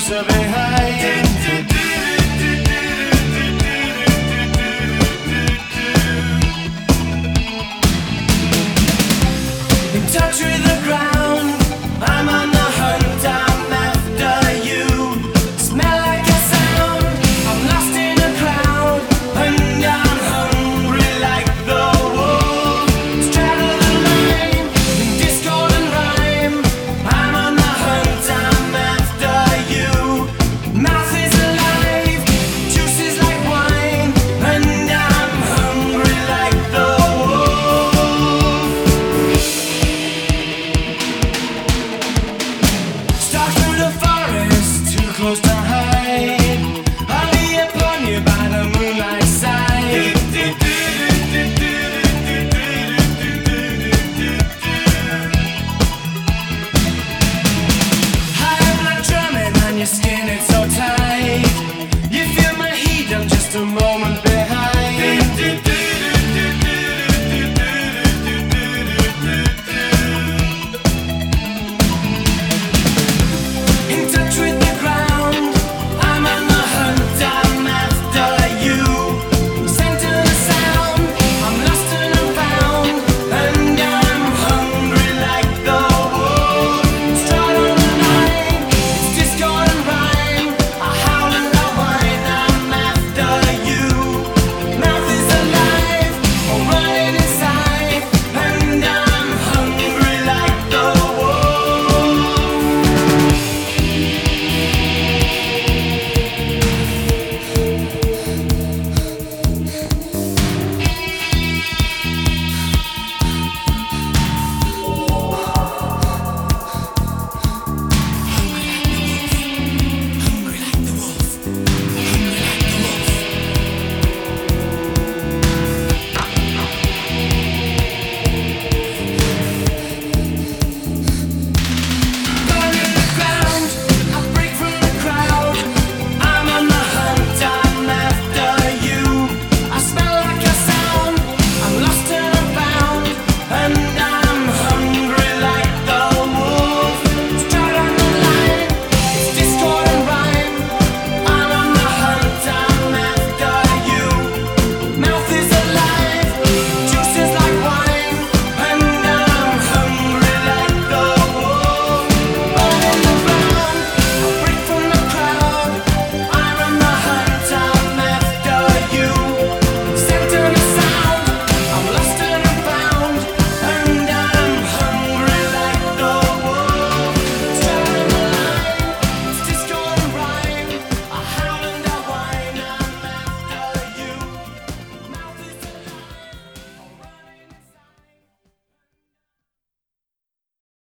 Roosevelt.